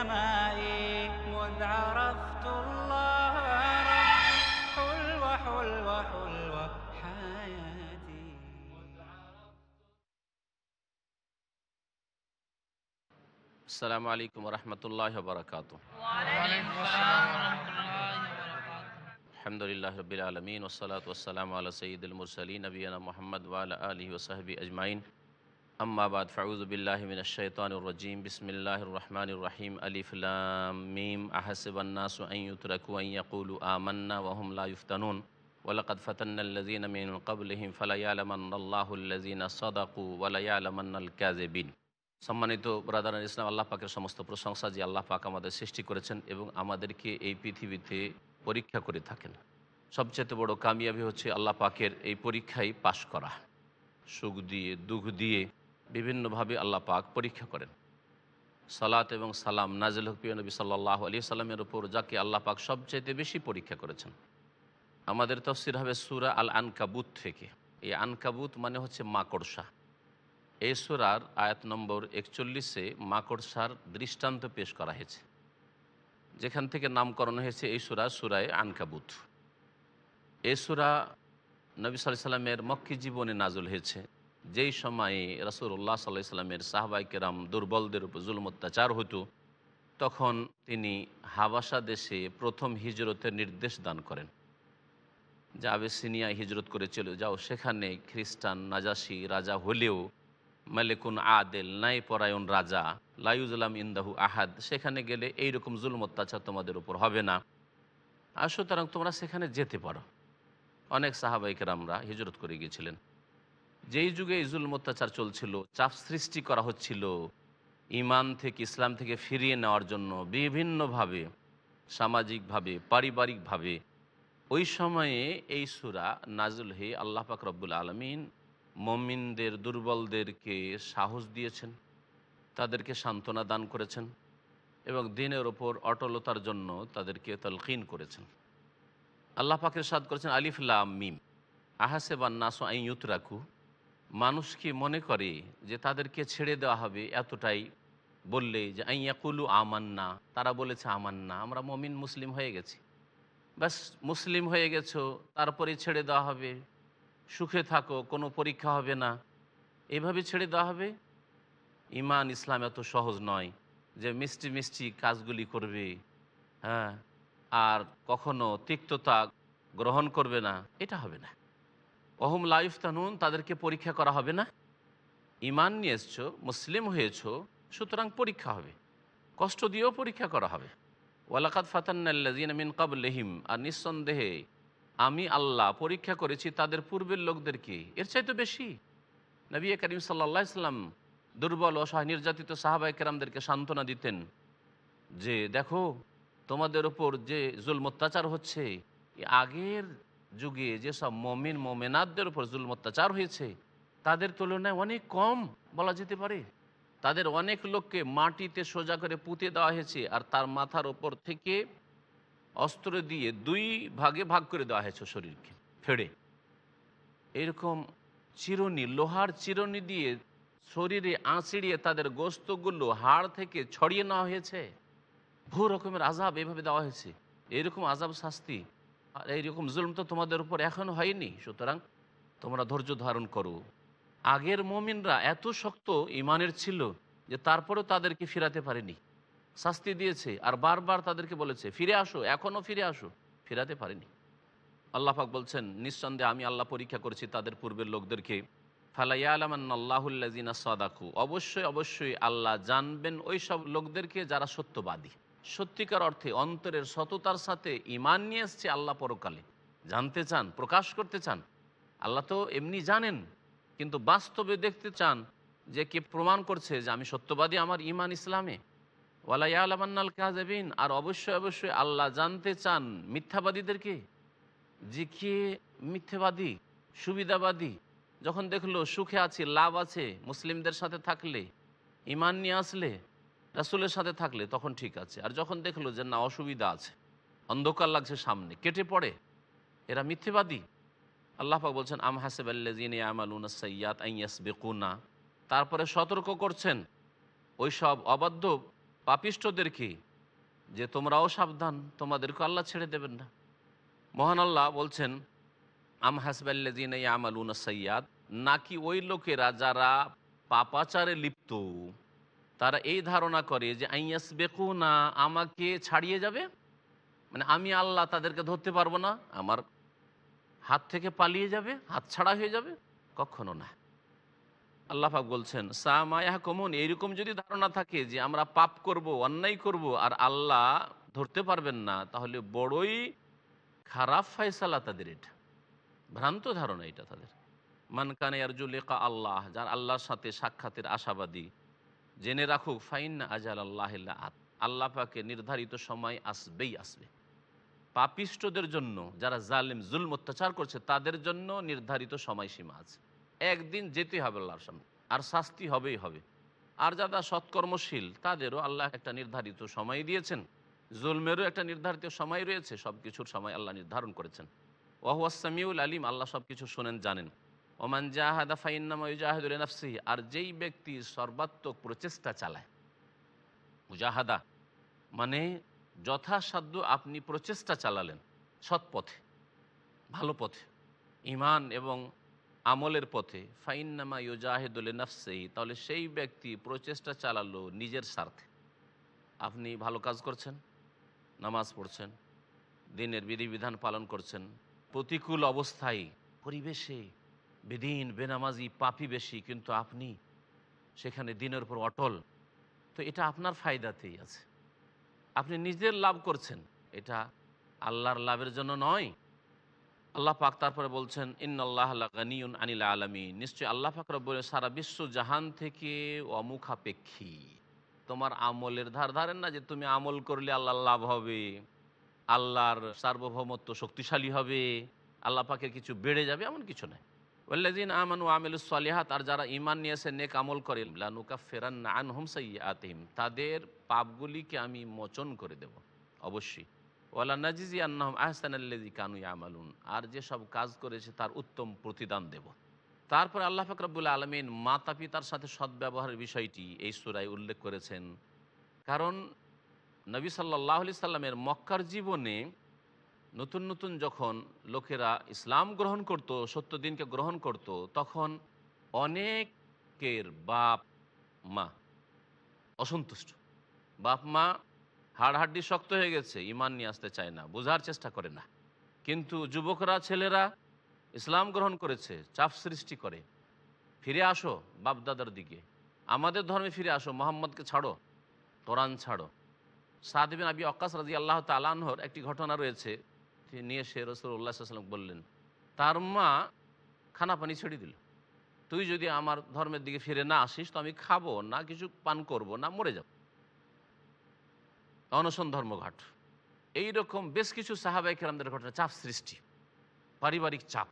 السماء مذ عرفت الله ربي حلوة حلوة حلوة حياتي. السلام عليكم ورحمة الله وبركاته. الحمد لله رب العالمين والصلاة والسلام على سيد المرسلين نبينا محمد وعلى آله وصحبه أجمعين. আম্মাবাদ ফাউজবিল্লাহমিন শৈতানুর রজিম বিসমিল্লাহ রহমান রহিম আলিফুলামিম আহাসবান্নাসুতুরাকুয়াকুলু আমন্না ওহমলা ইফতানুন। ওলাকাত ফতন্নল্লাজিন মিন কবলহিম ফলাইয়ালমান্লাহুল্লাজিন সদাকু ওলাইয়ালমান্নাল কাজেবিন সম্মানিত ব্রাদার ইসলাম, আল্লাহ পাকের সমস্ত প্রশংসা যে আল্লাহ পাক আমাদের সৃষ্টি করেছেন এবং আমাদেরকে এই পৃথিবীতে পরীক্ষা করে থাকেন। সবচেয়ে বড় কামিয়াবি হচ্ছে আল্লাহ পাকের এই পরীক্ষায় পাশ করা। সুখ দিয়ে, দুঃখ দিয়ে বিভিন্নভাবে আল্লাহ পাক পরীক্ষা করেন। সালাত এবং সালাম নাজিল হকপিয়া নবী সাল্লাহ আলী সাল্লামের উপর যাকে আল্লাহ পাক সবচাইতে বেশি পরীক্ষা করেছেন। আমাদের তফসির হবে সুরা আল আনকাবুত থেকে। এই আনকাবুত মানে হচ্ছে মাকড়সা। এই সুরার আয়াত নম্বর একচল্লিশে মাকড়সার দৃষ্টান্ত পেশ করা হয়েছে। যেখান থেকে নামকরণ হয়েছে এই সুরা, সুরায় আনকাবুত। এই সুরা নবী সাল্লামের মক্কি জীবনে নাজল হয়েছে। যেই সময়ে রসুল্লাহ সাল্লাহ সাল্লামের সাহবাই কেরাম দুর্বলদের উপর জুলম অত্যাচার হতো, তখন তিনি হাবাসা দেশে প্রথম হিজরতের নির্দেশ দান করেন। যে আবেসিনিয়া হিজরত করে যাও, সেখানে খ্রিস্টান নাজাসি রাজা হলেও মালিকুন আদেল নাই পরায়ণ রাজা লাইউজুলাম ইন্দাহু আহাদ, সেখানে গেলে এইরকম জুলম অত্যাচার তোমাদের উপর হবে না। আর সুতরাং তোমরা সেখানে যেতে পারো। অনেক সাহাবাইকের আমরা হিজরত করে গিয়েছিলেন। যেই যুগে এই জুলম অত্যাচার চলছিল, চাপ সৃষ্টি করা হচ্ছিল ইমান থেকে ইসলাম থেকে ফিরিয়ে নেওয়ার জন্য বিভিন্নভাবে, সামাজিকভাবে, পারিবারিকভাবে, ওই সময়ে এই সুরা নাজুল হে আল্লাহ পাক রব্বুল আলমিন মমিনদের, দুর্বলদেরকে সাহস দিয়েছেন, তাদেরকে সান্ত্বনা দান করেছেন এবং দিনের ওপর অটলতার জন্য তাদেরকে তলকিন করেছেন। আল্লাহ পাকের সাদ করেছেন আলিফুল্লাহ মিম আহাসে বান্নাস আইয়ুতরাকু মানুষ কি মনে করে যে তাদেরকে ছেড়ে দেওয়া হবে এতটাই বললে যে আইয়াকুলু আমান্না তারা বলেছে, আমান্না আমরা মমিন, মুসলিম হয়ে গেছি। ব্যাস, মুসলিম হয়ে গেছো, তারপরে ছেড়ে দেওয়া হবে। সুখে থাকো, কোনো পরীক্ষা হবে না। এভাবে ছেড়ে দেওয়া হবে? ইমান, ইসলাম এত সহজ নয় যে মিষ্টি মিষ্টি কাজগুলি করবে। হ্যাঁ আর কখনো তিক্ততা গ্রহণ করবে না। এটা হবে না। অহম লাইফতানুন তাদেরকে পরীক্ষা করা হবে না। ইমান নিয়ে এসছো মুসলিম হয়েছো, সুতরাং পরীক্ষা হবে। কষ্ট দিয়েও পরীক্ষা করা হবে। ওয়ালাকাত ফাতান্নাল্লাজিন মিন কাবলেহিম আর নিঃসন্দেহে আমি আল্লাহ পরীক্ষা করেছি তাদের পূর্বের লোকদেরকে। এর চাইতে বেশি। নবী করিম সাল্লা ইসলাম দুর্বল অসহায় নির্যাতিত সাহাবাই কেরামদেরকে সান্ত্বনা দিতেন যে, দেখো, তোমাদের ওপর যে জুল অত্যাচার হচ্ছে আগের যুগে যেসব মমিন মোমেনাদের উপর জুল অত্যাচার হয়েছে, তাদের তুলনায় অনেক কম বলা যেতে পারে। তাদের অনেক লোককে মাটিতে সোজা করে পুঁতে দেওয়া হয়েছে আর তার মাথার ওপর থেকে অস্ত্র দিয়ে দুই ভাগে ভাগ করে দেওয়া হয়েছে শরীরকে, ফেড়ে। এরকম চিরনি, লোহার চিরনি দিয়ে শরীরে আঁচড়িয়ে তাদের গোস্তগুলো হাড় থেকে ছড়িয়ে নেওয়া হয়েছে। বহু রকমের আজাব এভাবে দেওয়া হয়েছে। এরকম আজাব শাস্তি আর এইরকম জুলম তো তোমাদের উপর এখনও হয়নি। সুতরাং তোমরা ধৈর্য ধারণ করো। আগের মমিনরা এত শক্ত ইমানের ছিল যে তারপরেও তাদেরকে ফিরাতে পারেনি। শাস্তি দিয়েছে আর বারবার তাদেরকে বলেছে, ফিরে আসো এখনও ফিরে আসো। ফিরাতে পারেনি। আল্লাহাক বলছেন, নিঃসন্দেহে আমি আল্লাহ পরীক্ষা করেছি তাদের পূর্বের লোকদেরকে। ফালাইয়ালামান আল্লাহুল্লাজিনা সাদাকু। অবশ্যই অবশ্যই আল্লাহ জানবেন ওই সব লোকদেরকে যারা সত্যবাদী। সত্যিকার অর্থে অন্তরের সততার সাথে ইমান নিয়ে এসছে আল্লাহ পরকালে। জানতে চান, প্রকাশ করতে চান। আল্লাহ তো এমনি জানেন, কিন্তু বাস্তবে দেখতে চান যে কে প্রমাণ করছে যে আমি সত্যবাদী আমার ইমান ইসলামে। ওয়ালা ইয়ালামান্নাল কাজেবিন আর অবশ্যই অবশ্যই আল্লাহ জানতে চান মিথ্যাবাদীদেরকে। যে কে মিথ্যাবাদী, সুবিধাবাদী, যখন দেখল সুখে আছে, লাভ আছে, মুসলিমদের সাথে থাকলে ইমান নিয়ে আসলে রাসুলের সাথে থাকলে তখন ঠিক আছে। আর যখন দেখল যে না, অসুবিধা আছে, অন্ধকার লাগছে সামনে, কেটে পড়ে, এরা মিথ্যেবাদী। আল্লাহাক বলছেন, আম হাসেব আল্লাজিন সৈয়াদ আইয়াস বেকুনা তারপরে সতর্ক করছেন ওই সব অবাধ্য পাপিষ্টদেরকে যে, তোমরাও সাবধান, তোমাদেরকে আল্লাহ ছেড়ে দেবেন না। মহান আল্লাহ বলছেন, আম হাসবাল্লাজিন আমালুন সৈয়াদ নাকি ওই লোকেরা যারা পাপাচারে লিপ্ত? তারা এই ধারণা করে যে আইয়াস বেকু না আমাকে ছাড়িয়ে যাবে। মানে আমি আল্লাহ তাদেরকে ধরতে পারব না, আমার হাত থেকে পালিয়ে যাবে, হাত ছাড়া হয়ে যাবে। কখনো না। আল্লাহ পাক বলছেন সামায়াহ কমন এইরকম যদি ধারণা থাকে যে আমরা পাপ করব, অন্যায় করব, আর আল্লাহ ধরতে পারবেন না, তাহলে বড়ই খারাপ ফয়সালা তাদের এটা। ভ্রান্ত ধারণা এটা তাদের। মানকানে আরজুলেকা আল্লাহ, যার আল্লাহর সাথে সাক্ষাতের আশাবাদী জেনে রাখুক ফাইন আজাল আল্লাহ আত আল্লাহ পাকে নির্ধারিত সময় আসবেই আসবে। পাপিষ্টদের জন্য, যারা জালিম, জুলম অত্যাচার করছে, তাদের জন্য নির্ধারিত সময়সীমা আছে। একদিন যেতে হবে আল্লাহর সামনে, আর শাস্তি হবেই হবে। আর যারা সৎকর্মশীল, তাদেরও আল্লাহ একটা নির্ধারিত সময় দিয়েছেন। জুলমেরও একটা নির্ধারিত সময় রয়েছে সব কিছুর সময় আল্লাহ নির্ধারণ করেছেন। ওয়াহুয়াসামিউল আলিম, আল্লাহ সব কিছু শোনেন, জানেন। ওমান জাহাদা ফাইন্নামাইজাহাদুল নাফসি আর যেই ব্যক্তি সর্বাত্মক প্রচেষ্টা চালায়, মুজাহাদা মানে যথাসাধ্য আপনি প্রচেষ্টা চালালেন, সৎ পথে, ভালো পথে ইমান এবং আমলের পথে, ফাইন্নামা ইউজাহিদুল নাফসেই তাহলে সেই ব্যক্তি প্রচেষ্টা চালালো নিজের স্বার্থে। আপনি ভালো কাজ করছেন, নামাজ পড়ছেন, দিনের বিধিবিধান পালন করছেন, প্রতিকূল অবস্থায়, পরিবেশে বেদিন, বেনামাজি, পাপি বেশি, কিন্তু আপনি সেখানে দিনের উপর অটল। তো এটা আপনার ফায়দাতেই আছে। আপনি নিজের লাভ করছেন। এটা আল্লাহর লাভের জন্য নয়। আল্লাহ পাক তারপরে বলছেন ইন্নআল্লাহ গানিউন আনিল আলমী নিশ্চয়ই আল্লাহ পাক বলে সারা বিশ্ব জাহান থেকে অমুখাপেক্ষী। তোমার আমলের ধার ধারেন না যে তুমি আমল করলে আল্লাহর লাভ হবে। আল্লাহর সার্বভৌমত্ব শক্তিশালী হবে। আল্লাহ পাকের কিছু বেড়ে যাবে এমন কিছু নাই ওল্লাদিন আমানু আমিল সালিহাত, আর যারা ইমান নিয়ে এসে নেক আমল করে লানুকা ফেরান আন হুম আতিম তাদের পাপগুলিকে আমি মোচন করে দেব, অবশ্যই। ওয়ালা নাজিজি আন্নাহম আহসান আল্লাজি কানু আমালুন আর যে সব কাজ করেছে, তার উত্তম প্রতিদান দেব। তারপর আল্লাহ ফাকরাবুল আলমিন মাতা পিতার সাথে সদ্ব্যবহারের বিষয়টি এই সুরায় উল্লেখ করেছেন। কারণ নবী সাল্লাহ আলি সাল্লামের মক্কার জীবনে নতুন নতুন যখন লোকেরা ইসলাম গ্রহণ করত, সত্য দিনকে গ্রহণ করত, তখন অনেকের বাপ মা অসন্তুষ্ট। বাপ মা হাড়হাড্ডি শক্ত হয়ে গেছে, ইমান নিয়ে আসতে চায় না, বোঝার চেষ্টা করে না। কিন্তু যুবকরা, ছেলেরা ইসলাম গ্রহণ করেছে, চাপ সৃষ্টি করে। ফিরে আসো বাপদাদার দিকে। আমাদের ধর্মে ফিরে আসো, মোহাম্মদকে ছাড়ো, কোরআন ছাড়ো। সাদবিন আবি অক্কাস রাজি আল্লাহ তালানহর একটি ঘটনা রয়েছে। নিয়ে সে রসুল্লাহ সাল্লাম বললেন, তার মা খানা পানি ছেড়ে দিল। তুই যদি আমার ধর্মের দিকে ফিরে না আসিস, তো আমি খাব না, কিছু পান করব না, মরে যাব। অনশন ধর্মঘাট। এইরকম বেশ কিছু সাহাবাই কেরামদের ঘটনা, চাপ সৃষ্টি, পারিবারিক চাপ,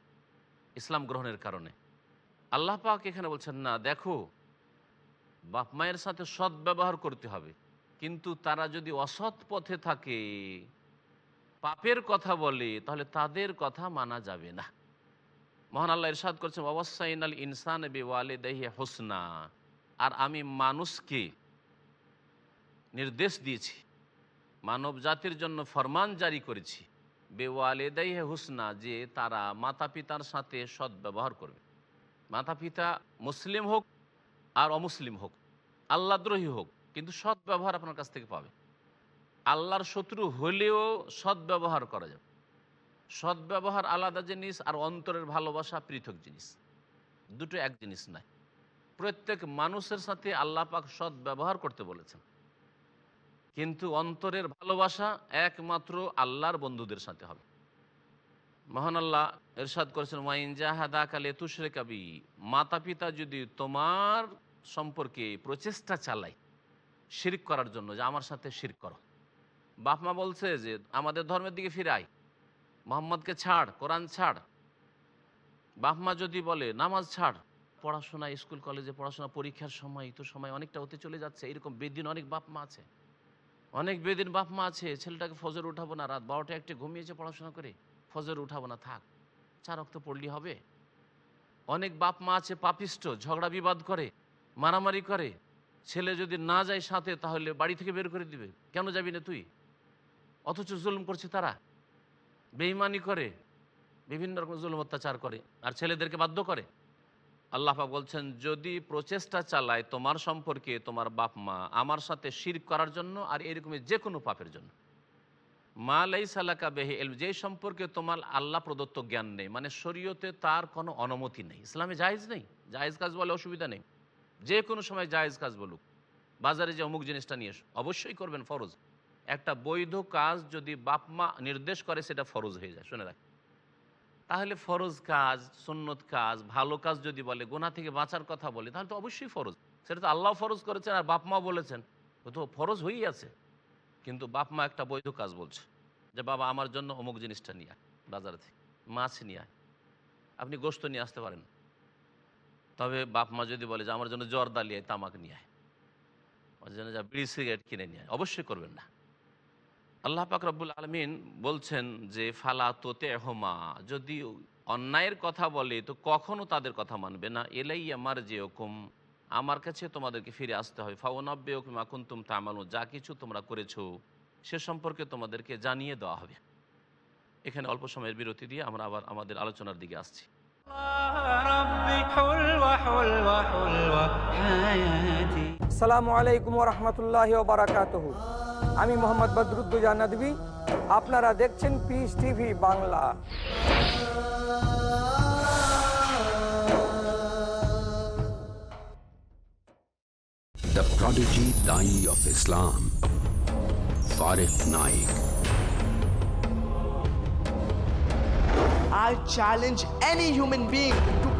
ইসলাম গ্রহণের কারণে। আল্লাহ পাক এখানে বলছেন, না, দেখো, বাপ মায়ের সাথে সৎ ব্যবহার করতে হবে। কিন্তু তারা যদি অসৎ পথে থাকে পাপের কথা বলে, তাহলে তাদের কথা মানা যাবে না। মহান আল্লাহ ইরশাদ করছেন অবসাইন আল ইনসান বেওয়ালে দেহি হোসনা আর আমি মানুষকে নির্দেশ দিয়েছি, মানব জাতির জন্য ফরমান জারি করেছি বেওয়ালে দেহে হুসনা, যে তারা মাতা পিতার সাথে সৎ ব্যবহার করবে। মাতা পিতা মুসলিম হোক আর অমুসলিম হোক আল্লাদ্রোহী হোক, কিন্তু সৎ ব্যবহার আপনার কাছ থেকে পাবে। আল্লাহর শত্রু হলেও সৎ ব্যবহার করা যাবে। সৎ ব্যবহার আলাদা জিনিস আর অন্তরের ভালোবাসা পৃথক জিনিস। দুটো এক জিনিস নয়। প্রত্যেক মানুষের সাথে আল্লাহ পাক সৎ ব্যবহার করতে বলেছেন। কিন্তু অন্তরের ভালোবাসা একমাত্র আল্লাহর বন্ধুদের সাথে হবে। মহান আল্লাহ এরশাদ করেছেন ওয়াইন জাহাদা কালে তুসরে কাবি মাতা পিতা যদি তোমার সম্পর্কে প্রচেষ্টা চালায়, শিরিক করার জন্য যে আমার সাথে শির করো। বাপ মা বলছে যে, আমাদের ধর্মের দিকে ফিরে আয় মোহাম্মদকে ছাড়, কোরআন ছাড়। বাপ মা যদি বলে, নামাজ ছাড়, পড়াশোনা, স্কুল, কলেজে পড়াশোনা, পরীক্ষার সময়, তো সময় অনেকটা হতে চলে যাচ্ছে। এরকম বেদিন অনেক বাপ মা আছে। অনেক বেদিন বাপ মা আছে, ছেলেটাকে ফজর উঠাবো না, রাত বারোটা একটা ঘুমিয়েছে পড়াশোনা করে, ফজর উঠাবো না, থাক। চার রক্ত পড়লি হবে? অনেক বাপ মা আছে পাপিষ্ট, ঝগড়া, বিবাদ করে, মারামারি করে। ছেলে যদি না যায় সাথে, তাহলে বাড়ি থেকে বের করে দিবে। কেন যাবি না তুই? অথচ জুলুম করছে তারা। বেইমানি করে, বিভিন্ন রকম জুলুম অত্যাচার করে, আর ছেলেদেরকে বাধ্য করে। আল্লাহ বলছেন, যদি প্রচেষ্টা চালায় তোমার সম্পর্কে তোমার বাপ মা আমার সাথে শির করার জন্য আর এরকমের যে কোনো পাপের জন্য। মা লাই সালাকা বেহে এল যে সম্পর্কে তোমার আল্লাহ প্রদত্ত জ্ঞান নেই মানে শরীয়তে তার কোনো অনুমতি নেই। ইসলামে জায়েজ নেই, জায়েজ কাজ বলে অসুবিধা নেই। যে কোনো সময় জায়েজ কাজ বলুক। বাজারে যে অমুক জিনিসটা নিয়ে অবশ্যই করবেন ফরজ। একটা বৈধ কাজ যদি বাপমা নির্দেশ করে, সেটা ফরজ হয়ে যায়। শুনে রাখ। তাহলে ফরজ কাজ, সুন্নত কাজ, ভালো কাজ যদি বলে গোনা থেকে বাঁচার কথা বলে, তাহলে তো অবশ্যই ফরজ। সেটা তো আল্লাহ ফরজ করেছেন আর বাপ মা বলেছেন। তো ফরজ হয়েই আছে। কিন্তু বাপমা একটা বৈধ কাজ বলছে যে, বাবা, আমার জন্য অমুক জিনিসটা নিয়ে আয়, বাজার থেকে। মাছ নিয়ে আয়। আপনি গোস্ত নিয়ে আসতে পারেন। তবে বাপ মা যদি বলে যে, আমার জন্য জর্দা নিয়ে তামাক নিয়ে আয়। ওর জন্য যা বিড়ি, সিগারেট কিনে নিয়ে আয়, অবশ্যই করবেন না। আল্লাহ পাক রব্বুল আলমিন বলছেন যে ফালা তোতে হোমা যদি অন্যায়ের কথা বলে তো কখনও তাদের কথা মানবে না। এলাই আমার যে ওকম আমার কাছে তোমাদেরকে ফিরে আসতে হবে। ফাওনব্বে ওকম এখন তুম তামানো যা কিছু তোমরা করেছ সে সম্পর্কে তোমাদেরকে জানিয়ে দেওয়া হবে। এখানে অল্প সময়ের বিরতি দিয়ে আমরা আবার আমাদের আলোচনার দিকে আসছি। সালামু আলাইকুম রহমতুল্লাহ বারাকাতহ। আমি মোহাম্মদ বদরুদ্দুজা নদী আপনারা দেখছেন Peace TV Bangla The prodigy Dai of Islam. Farif Naik. I challenge any human being to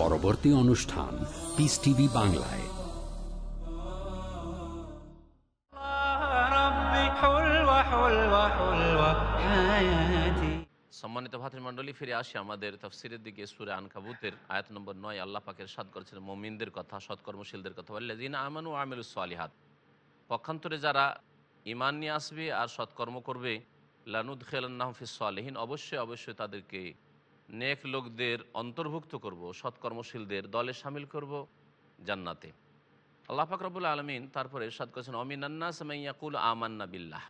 পরবর্তী অনুষ্ঠান পিস টিভি বাংলায়। সম্মানিত ভাতৃমণ্ডলী ফিরে আসি আমাদের তফসিরের দিকে, সুরে আনকাবুতের আয়াত নম্বর নয়। আল্লাহ পাকের সাদ করেছেন মোমিনদের কথা, সৎকর্মশীলদের কথা। বললেন আমানু আমিরুল সালিহাত। পক্ষান্তরে যারা ইমান নিয়ে আসবে আর সৎকর্ম করবে লানুদ খেলান্নাহফিস সোয়ালিহীন অবশ্যই অবশ্যই তাদেরকে নেক লোকদের অন্তর্ভুক্ত করব, সৎকর্মশীলদের দলে সামিল করব জান্নাতে। আল্লাহ পাক রবুল আলমিন তারপরে সাদ করেছেন অমিনান্না সামাইয়াকুল আমান্না বিল্লাহ।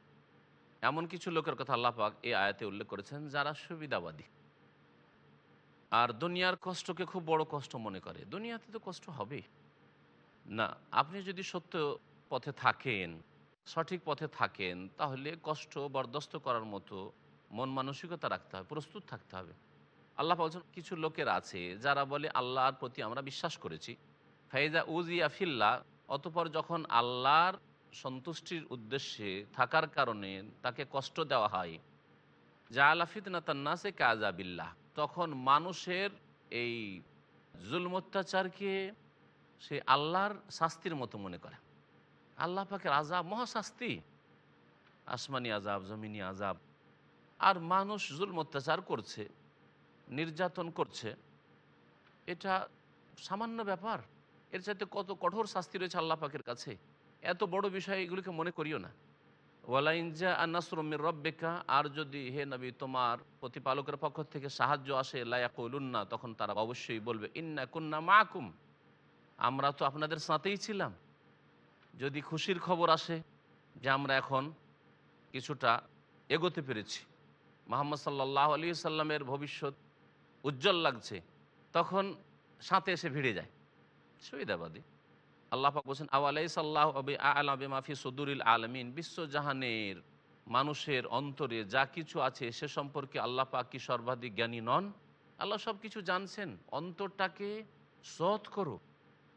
এমন কিছু লোকের কথা আল্লাহ পাক এই আয়াতে উল্লেখ করেছেন, যারা সুবিধাবাদী। আর দুনিয়ার কষ্টকে খুব বড় কষ্ট মনে করে। দুনিয়াতে তো কষ্ট হবে না, আপনি যদি সত্য পথে থাকেন, সঠিক পথে থাকেন, তাহলে কষ্ট বরদাস্ত করার মতো মন মানসিকতা রাখতে হবে, প্রস্তুত থাকতে হবে। আল্লাহ বলছেন, কিছু লোকের আছে যারা বলে আল্লাহর প্রতি আমরা বিশ্বাস করেছি। ফাইজা উজিয়া ফিল্লা অতপর যখন আল্লাহর সন্তুষ্টির উদ্দেশ্যে থাকার কারণে তাকে কষ্ট দেওয়া হয় যা আলাফিতনা তান্নাসে কাজাবিল্লাহ তখন মানুষের এই জুলম অত্যাচারকে সে আল্লাহর শাস্তির মতো মনে করে। আল্লাহ পাকের আজাব মহাশাস্তি আসমানি আজাব জমিনি আজাব আর মানুষ জুলম অত্যাচার করছে। নির্যাতন করছে, এটা সামান্য ব্যাপার। এর চাইতে কত কঠোর শাস্তি রয়েছে আল্লাহ পাকের কাছে? এত বড় বিষয় এগুলিকে মনে করিও না। ওয়ালাইনজা আন্নাসরমির রব্বেকা, আর যদি হে নবী, তোমার প্রতিপালকের পক্ষ থেকে সাহায্য আসে লায়াকুলুন্না তখন তারা অবশ্যই বলবে, ইন্না কুন্না মাকুম। আমরা তো আপনাদের সাথেই ছিলাম। যদি খুশির খবর আসে যে আমরা এখন কিছুটা এগোতে পেরেছি। মোহাম্মদ সাল্লাহ আলী সাল্লামের ভবিষ্যৎ উজ্জ্বল লাগছে, তখন সাথে এসে ভিড়ে যায়। সুবিধাবাদী। আল্লাহ পাক বলছেন আওয়ালাই সাল্লাহ আবি আলাবে মাফি সদুরিল আলমিন? বিশ্বজাহানের মানুষের অন্তরে যা কিছু আছে, সে সম্পর্কে আল্লাহ পাক কি সর্বাধিক জ্ঞানী নন? আল্লাহ সব কিছু জানছেন। অন্তরটাকে সৎ করো।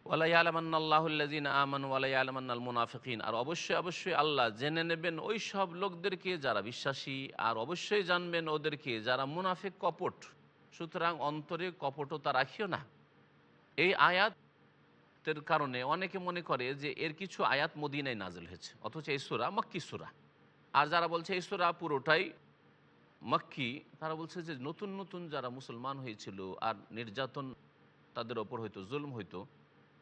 ওয়ালাই আলমান্নাল্লাহুল্লাজিন আমান ওয়ালাই আলমান্নাল মুনাফিকিন। আর অবশ্যই অবশ্যই আল্লাহ জেনে নেবেন ওই সব লোকদেরকে যারা বিশ্বাসী, আর অবশ্যই জানবেন ওদেরকে যারা মুনাফিক কপট। সুতরাং অন্তরে কপটতা রাখিও না। এই আয়াতের কারণে অনেকে মনে করে যে এর কিছু আয়াত মদিনায় নাজল হয়েছে, অথচ এই সুরা মক্কি সুরা। আর যারা বলছে এই সুরা পুরোটাই মক্কি, তারা বলছে যে নতুন নতুন যারা মুসলমান হয়েছিল আর নির্যাতন তাদের ওপর হইতো জুলম হইতো,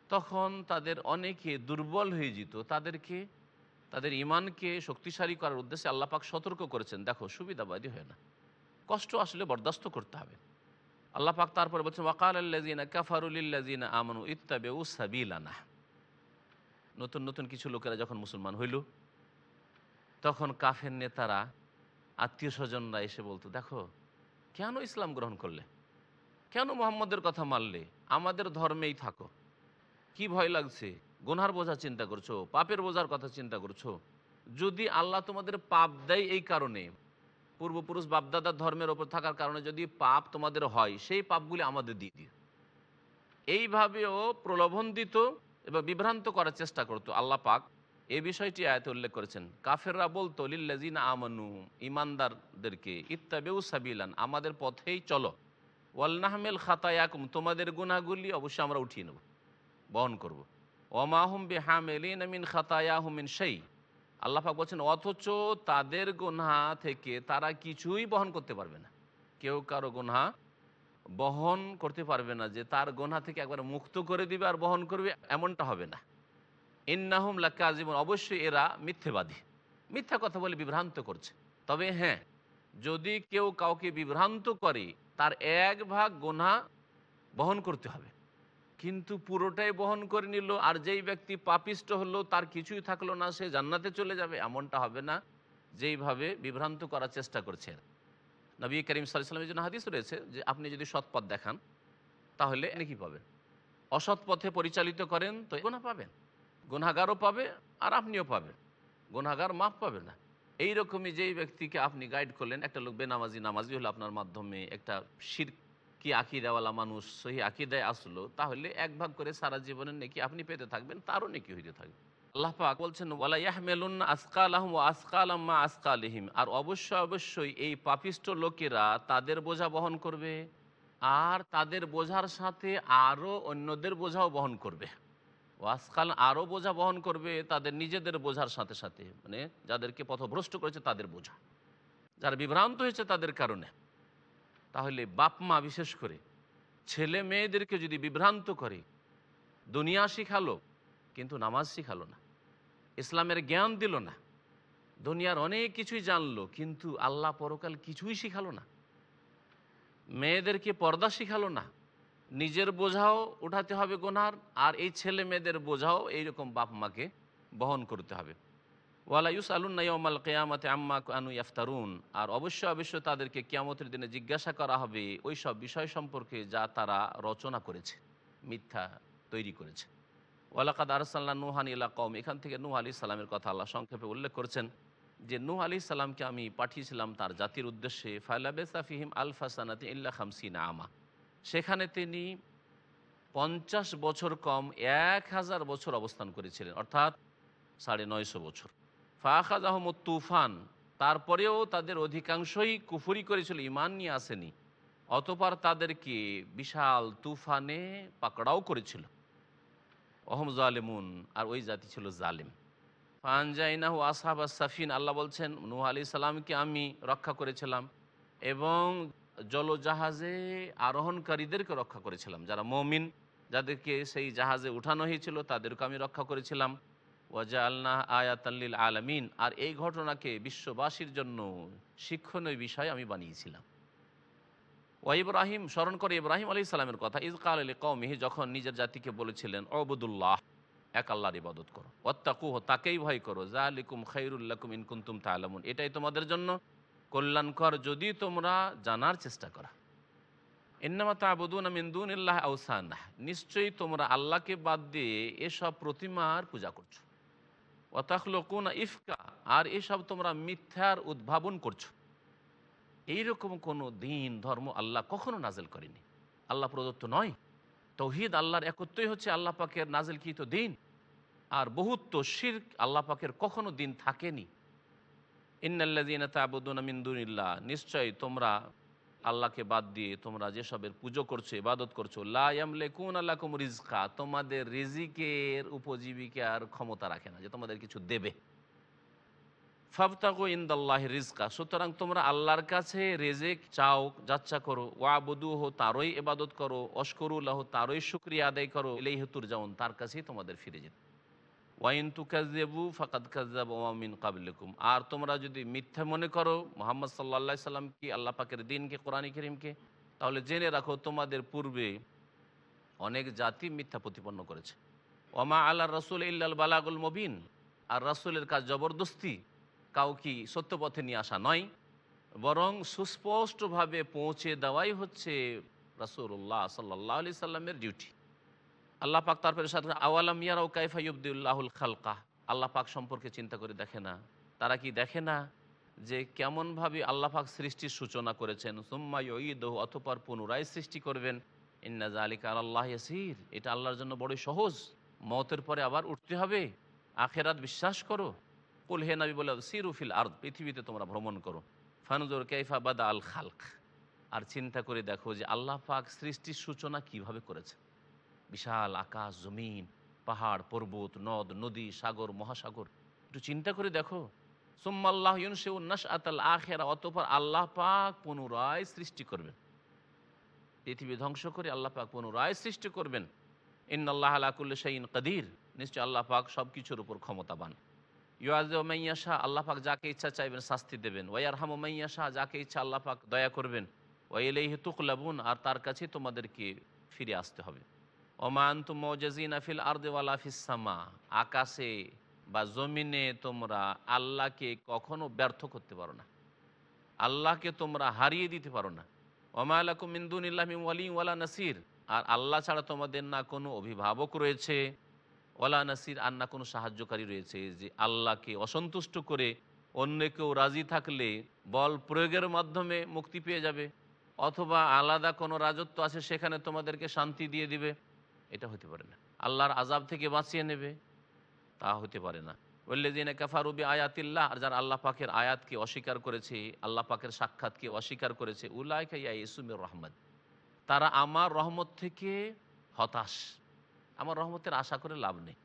তখন তাদের অনেকে দুর্বল হয়ে যেত। তাদেরকে, তাদের ইমানকে শক্তিশালী করার উদ্দেশ্যে আল্লাপাক সতর্ক করেছেন। দেখো, সুবিধাবাদী হয় না। কষ্ট আসলে বরদাস্ত করতে হবে। আল্লাহ পাক তারপরে বলছেন ওয়াকাল আল্লাজিনা কাফারুলিল্লাজিনা আমানু ইত্তাবেউ সাবিলানা। নতুন নতুন কিছু লোকেরা যখন মুসলমান হইল, তখন কাফের নেতারা আত্মীয় স্বজনরা এসে বলতো, দেখো, কেন ইসলাম গ্রহণ করলে? কেন মোহাম্মদের কথা মানলে? আমাদের ধর্মেই থাকো। কি ভয় লাগছে? গুনহার বোঝা চিন্তা করছ? পাপের বোঝার কথা চিন্তা করছ? যদি আল্লাহ তোমাদের পাপ দেয় এই কারণে পূর্বপুরুষ বাপদাদার ধর্মের ওপর থাকার কারণে যদি পাপ তোমাদের হয়, সেই পাপগুলি আমাদের দিয়ে দিও। এইভাবেও প্রলোভন দিত এবং বিভ্রান্ত করার চেষ্টা করতো আল্লাহ পাক। এই বিষয়টি আয়তে উল্লেখ করেছেন, কাফেররা বলতো লিল্লাজিন আমানু ইমানদারদেরকে ইত্তাবেউ সাবিলান, আমাদের পথেই চলো। ওয়ালনাহমেল খাতায়াকুম, তোমাদের গুনাহগুলি অবশ্যই আমরা উঠিয়ে নেব, বহন করব। ওমাহুম বেহামেলিন মিন খাতায়াহুমিন সেই আল্লাহাক বলছেন, অথচ তাদের গোনা থেকে তারা কিছুই বহন করতে পারবে না। কেউ কারও গোনা বহন করতে পারবে না, যে তার গোনা থেকে একবার মুক্ত করে দিবে আর বহন করবে, এমনটা হবে না। ইন্নাহুম লাক্কা জীবন অবশ্যই এরা মিথ্যেবাদী। মিথ্যা কথা বলে বিভ্রান্ত করছে। তবে হ্যাঁ যদি কেউ কাউকে বিভ্রান্ত করে, তার এক ভাগ গোনা বহন করতে হবে। কিন্তু পুরোটাই বহন করে নিল, আর যেই ব্যক্তি পাপিষ্ট হলো তার কিছুই থাকল না, সে জান্নাতে চলে যাবে, এমনটা হবে না যেইভাবে বিভ্রান্ত করার চেষ্টা করছে নবী করিম সাল্লামের জন্য হাদিস রয়েছে যে, আপনি যদি সৎ পথ দেখান, তাহলে এনে কি পাবেন? অসৎ পথে পরিচালিত করেন, তো গোনা পাবেন। গুনাগারও পাবে, আর আপনিও পাবেন। গুনাগার মাফ পাবে না। এইরকমই যেই ব্যক্তিকে আপনি গাইড করলেন, একটা লোক বেনামাজি, নামাজি হলো আপনার মাধ্যমে একটা শির কি আকিদাওয়ালা মানুষ, সহি আকিদায় আসলো, তাহলে এক ভাগ করে সারা জীবনের নেকি আপনি পেতে থাকবেন, তারও নেকি হইতে থাকবে। আল্লাহ পাক বলছেন, ওয়ালা ইয়াহমেলুন আসকালাহম ও আসকালাম্মা আসকালিহিম। আর অবশ্যই অবশ্যই এই পাপিষ্ট লোকেরা তাদের বোঝা বহন করবে, আর তাদের বোঝার সাথে আরও অন্যদের বোঝাও বহন করবে। আজকাল আরও বোঝা বহন করবে তাদের নিজেদের বোঝার সাথে সাথে মানে যাদেরকে পথভ্রষ্ট করেছে তাদের বোঝা। যারা বিভ্রান্ত হয়েছে তাদের কারণে। তাহলে বাপ মা বিশেষ করে ছেলে মেয়েদেরকে যদি বিভ্রান্ত করে, দুনিয়া শিখালো, কিন্তু নামাজ শিখালো না, ইসলামের জ্ঞান দিল না, দুনিয়ার অনেক কিছুই জানলো, কিন্তু আল্লাহ পরকাল কিছুই শিখালো না, মেয়েদেরকে পর্দা শিখালো না, নিজের বোঝাও উঠাতে হবে গোনার, আর এই ছেলে মেয়েদের বোঝাও এইরকম বাপ মাকে বহন করতে হবে। ওয়ালা ইউস আলুন্নাইমাল কেয়ামতে আম্মা আনু ইয়াফতারুন। আর অবশ্যই অবশ্যই তাদেরকে কেয়ামতের দিনে জিজ্ঞাসা করা হবে ওই সব বিষয় সম্পর্কে যা তারা রচনা করেছে, মিথ্যা তৈরি করেছে। ওয়ালাকাদ আরসাল্লাহ নুহান ইলা কম এখান থেকে নুহ আলি সাল্লামের কথা আল্লাহ সংক্ষেপে উল্লেখ করেছেন যে নূহ আলি সাল্লামকে আমি পাঠিয়েছিলাম তার জাতির উদ্দেশ্যে ফাইলাবেসা ফিহিম আলফাসানাতি ইল্লা খামসিনা আমা। সেখানে তিনি পঞ্চাশ বছর কম এক হাজার বছর অবস্থান করেছিলেন, অর্থাৎ সাড়ে নয়শো বছর। ফাখাজ আহমদ তুফান। তারপরেও তাদের অধিকাংশই কুফুরি করেছিল ইমান নিয়ে আসেনি। অতপর তাদেরকে বিশাল তুফানে পাকড়াও করেছিল। অহম জালেমুন, আর ওই জাতি ছিল জালেম। ফানজাইনাহু আসহাব সাফিন, আল্লাহ বলছেন, নূহ আলি সালামকে আমি রক্ষা করেছিলাম এবং জলজাহাজে আরোহণকারীদেরকে রক্ষা করেছিলাম। যারা মমিন, যাদেরকে সেই জাহাজে উঠানো হয়েছিল তাদেরকে আমি রক্ষা করেছিলাম। ওয়াজা আল্লাহ আয়াতাল্লিল আলামিন। আর এই ঘটনাকে বিশ্ববাসীর জন্য শিক্ষণীয় বিষয় আমি বানিয়েছিলাম। ওয়া ইব্রাহিম, স্মরণ করে ইব্রাহিম আলী সালামের কথা ইজকাল আলী কৌমিহি যখন নিজের জাতিকে বলেছিলেন অবদুল্লাহ এক আল্লাহর ইবাদত করো অত্তাকুহ তাকেই ভয় করো জা আলিকুম খৈরুল্লাকুম ইনকুন্তুম তালামুন এটাই তোমাদের জন্য কল্যাণকর যদি তোমরা জানার চেষ্টা করা। ইন্নামা তাবুদুন মিন্দুন ইল্লাহ আউসান নিশ্চয়ই তোমরা আল্লাহকে বাদ দিয়ে এসব প্রতিমার পূজা করছ। অতাখলকুন ইফকা, আর এসব তোমরা মিথ্যার উদ্ভাবন করছ। এইরকম কোনো দিন, ধর্ম আল্লাহ কখনো নাজেল করেনি। আল্লাহ প্রদত্ত নয়। তৌহিদ আল্লাহর একত্রই হচ্ছে আল্লাহ পাকের নাজেলকৃত দিন। আর বহুত্ব শির আল্লাহ পাকের কখনো দিন থাকেনি। ইন্নাল্লাদিন তাবুদুন মিন্দুনিল্লাহ নিশ্চয়ই তোমরা আল্লাহকে বাদ দিয়ে তোমরা যেসবের পুজো করছ, ইবাদত করছ রিজকা, তোমাদের রিজিকের উপজীবিকার ক্ষমতা রাখে না, যে তোমাদের কিছু দেবে। ইন্দাল্লাহ রিজকা, সুতরাং তোমরা আল্লাহর কাছে রেজেক চাও, যাচ্ছা করো ওয়াবুদু হো তারই এবাদত করো অস্করুল্লাহ তারই শুক্রিয়া আদায় করো এলেই হেতুর যেমন তার কাছেই তোমাদের ফিরে যেতে। ওয়াইন তু কাজেবু ফাকাদ কাজাব ওয়ামিন কাবলিকুম আর তোমরা যদি মিথ্যা মনে করো, মোহাম্মদ সাল্লা সাল্লাম কি আল্লাহ পাকের দিনকে, কোরআন করিমকে, তাহলে জেনে রাখো তোমাদের পূর্বে অনেক জাতি মিথ্যা প্রতিপন্ন করেছে। ওমা আল্লাহ রসুল ইল্লাল বালাগুল মবিন। আর রসুলের কাজ জবরদস্তি, কাউকে সত্য পথে নিয়ে আসা নয়। বরং সুস্পষ্টভাবে পৌঁছে দেওয়াই হচ্ছে রসুল্লাহ সাল্লাহ আলি সাল্লামের ডিউটি আল্লাহ পাক তারপরে সাথে আওয়ালাম ইয়ারাও কাইফা ইবদুল্লাহুল খালকা। আল্লাহ পাক সম্পর্কে চিন্তা করে দেখে না। তারা কি দেখে না যে কেমনভাবে আল্লাহ পাক সৃষ্টির সূচনা করেছেন? সুম্মা ঈদহ অতপর পুনরায় সৃষ্টি করবেন। ইন্নাজ আলিকা আল্লাহ ইয়াসির। এটা আল্লাহর জন্য বড়ই সহজ। মতের পরে আবার উঠতে হবে। আখেরাত বিশ্বাস করো। কুল হে নবী বলে সিরুফিল আর্দ পৃথিবীতে তোমরা ভ্রমণ করো। ফানুজুর কাইফা বাদা আল খালক। আর চিন্তা করে দেখো যে আল্লাহ পাক সৃষ্টির সূচনা কীভাবে করেছে বিশাল আকাশ, জমিন, পাহাড়, পর্বত, নদ, নদী, সাগর, মহাসাগর। একটু চিন্তা করে দেখো। সোম্মাল্লাহ ইউনসেউ নাস আতাল আখেরা, অতপর আল্লাহ পাক পুনরায় সৃষ্টি করবেন। পৃথিবী ধ্বংস করে আল্লাহ পাক পুনরায় সৃষ্টি করবেন। ইন আল্লাহ আলাকুল্ল শাইন কাদির। নিশ্চয় আল্লাহ পাক সব কিছুর উপর ক্ষমতাবান। ইয়াজ মাইয়াশা আল্লাহ পাক যাকে ইচ্ছা চাইবেন শাস্তি দেবেন। ওয়ার হাম মাইয়াশা যাকে ইচ্ছা আল্লাহ পাক দয়া করবেন। ওয়াইলেই তুকলাবুন আর তার কাছে তোমাদেরকে ফিরে আসতে হবে। ওমান তু আকাশে বা জমিনে তোমরা আল্লাহকে কখনো ব্যর্থ করতে পারো না। আল্লাহকে তোমরা হারিয়ে দিতে পারো না। ওমালাকুম মিন্দুন ইল্লাহিম ওয়ালি নাসির আর আল্লাহ ছাড়া তোমাদের না কোনো অভিভাবক রয়েছে। ওয়ালা নাসির আর না কোনো সাহায্যকারী রয়েছে যে আল্লাহকে অসন্তুষ্ট করে অন্য কেউ রাজি থাকলে বল প্রয়োগের মাধ্যমে মুক্তি পেয়ে যাবে। অথবা আলাদা কোনো রাজত্ব আছে সেখানে তোমাদেরকে শান্তি দিয়ে দিবে। এটা হতে পারে না। আল্লাহর আজাব থেকে বাঁচিয়ে নেবে, তা হতে পারে না। ওল্লেদিনে কাফারুবি আয়াতিল্লাহ আর যারা আল্লাহ পাকের আয়াতকে অস্বীকার করেছে, আল্লাহ পাকের সাক্ষাৎকে অস্বীকার করেছে উল্লাহ ইয়া ইসুমের রহমত। তারা আমার রহমত থেকে হতাশ। আমার রহমতের আশা করে লাভ নেই।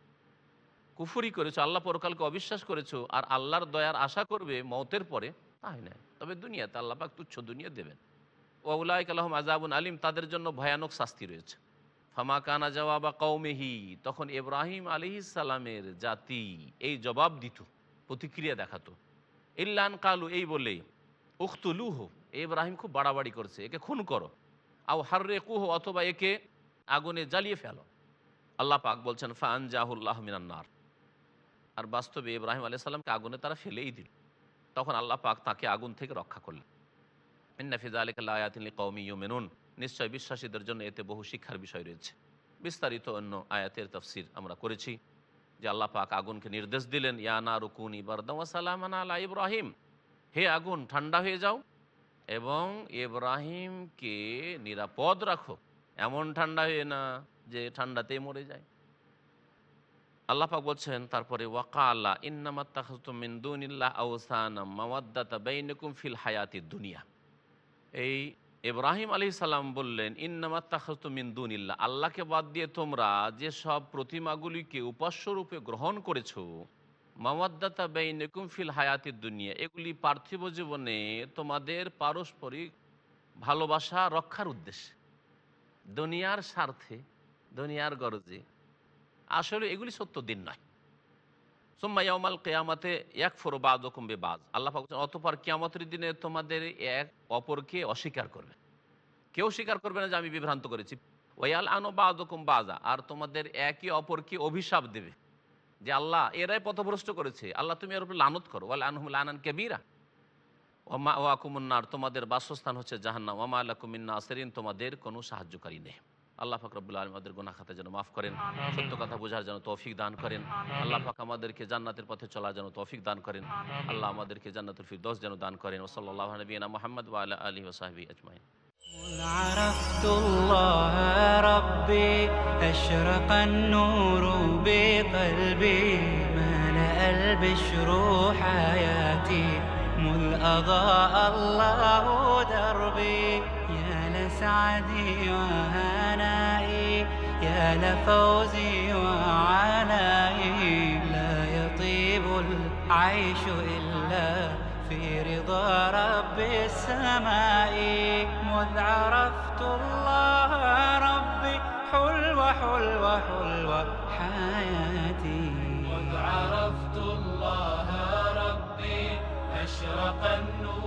কুফুরি করেছ, আল্লাহ পরকালকে অবিশ্বাস করেছ, আর আল্লাহর দয়ার আশা করবে মতের পরে, তাই না? তবে দুনিয়াতে আল্লাহ পাক তুচ্ছ দুনিয়া দেবেন। ওউলাইক আলহম আজাবুন আলিম, তাদের জন্য ভয়ানক শাস্তি রয়েছে। ফামা কানা জবাবা কৌমেহি তখন ইব্রাহিম আলি সালামের জাতি এই জবাব দিত, প্রতিক্রিয়া দেখাতো। ইল্লান কালু, এই বলে, উখতুলুহ ইব্রাহিম খুব বাড়াবাড়ি করছে, একে খুন করো। আও হার্রে কুহ অথবা একে আগুনে জ্বালিয়ে ফেলো। আল্লাহ পাক বলছেন ফান জাহুল্লাহ মিনান্নার আর বাস্তবে ইব্রাহিম আলি সাল্লামকে আগুনে তারা ফেলেই দিল। তখন আল্লাহ পাক তাকে আগুন থেকে রক্ষা করলেন। ইন্নাফিজা আলিকাল্লাহ আয়াতিল কৌমি মেনুন নিশ্চয় বিশ্বাসীদের জন্য এতে বহু শিক্ষার বিষয় রয়েছে। বিস্তারিত অন্য আয়াতের তফসির আমরা করেছি, যে আল্লাহ পাক আগুনকে নির্দেশ দিলেন ইয়ানা রুকুনি বারদাম আলা ইব্রাহিম। হে আগুন, ঠান্ডা হয়ে যাও এবং ইব্রাহিমকে নিরাপদ রাখো। এমন ঠান্ডা হয়ে না যে ঠান্ডাতেই মরে যায়। আল্লাহ পাক বলছেন, তারপরে ওয়াকা আল্লাহ ইন্নামাত তাহমিন্দুনিল্লাহ আউসানা মাওয়াদ্দাতা বাইনকুম ফিল হায়াতি দুনিয়া। এই ইব্রাহিম আলী সাল্লাম বললেন ইন্নামাত তাহমিন্দুনিল্লাহ আল্লাহকে বাদ দিয়ে তোমরা যে সব প্রতিমাগুলিকে উপাস্যরূপে গ্রহণ করেছ, মাওয়াদ্দাতা বাইনকুম ফিল হায়াতি দুনিয়া, এগুলি পার্থিব জীবনে তোমাদের পারস্পরিক ভালোবাসা রক্ষার উদ্দেশ্যে। দুনিয়ার স্বার্থে, দুনিয়ার গরজে। আসলে এগুলি সত্য দিন নয়। সোম্মা ইয়ামাল কেয়ামাতে এক ফোরো বাদ বে বাজ আল্লাহ অতঃপর কেয়ামতের দিনে তোমাদের এক অপরকে অস্বীকার করবে। কেউ স্বীকার করবে না যে আমি বিভ্রান্ত করেছি। ওয়াল আনো বাদকুম বাজা আর তোমাদের একে অপরকে অভিশাপ দেবে। যে আল্লাহ, এরাই পথভ্রষ্ট করেছে। আল্লাহ, তুমি এর উপর লানত করো। ওয়াল আনহুম লানান কেবিরা। ওমা ওয়াকুমুন্নার তোমাদের বাসস্থান হচ্ছে জাহান্নাম। ওমা কুমিন্না আসেরিন তোমাদের কোনো সাহায্যকারী নেই। আল্লাহ ফাক রব্বুল আলম আমাদের গোনা খাতে যেন মাফ করেন সত্য কথা বোঝার যেন তৌফিক দান করেন আল্লাহ পাক আমাদেরকে জান্নাতের পথে চলার যেন তৌফিক দান করেন আল্লাহ আমাদেরকে জান্নাতুল ফিরদৌস যেন দান করেন ওসল্লাহ নবীনা মোহাম্মদ ওয়ালা আলী ওসাহাবি আজমাইন عرفت الله ربي أشرق النور بقلبي ملأ البشر حياتي مذ أضاء الله دربي يا لسعدي وهنائي يا لفوزي وعنائي لا يطيب العيش إلا في رضا رب السماء. مذ عرفت الله ربي حلوة حلوة حلوة حياتي. مذ عرفت الله ربي أشرق النور.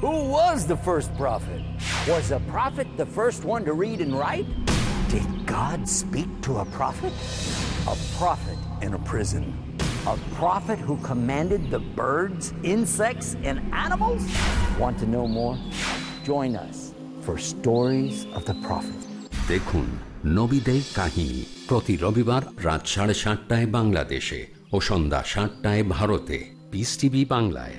Who was the first prophet? Was a prophet the first one to read and write? Did God speak to a prophet? A prophet in a prison. A prophet who commanded the birds, insects, and animals? Want to know more? Join us for Stories of the Prophet. দেখুন নবীদের কাহিনী প্রতি রবিবার রাত সাড়ে সাতটায় বাংলাদেশে ও সন্ধ্যা সাতটায় ভারতে পিস টিভি বাংলায়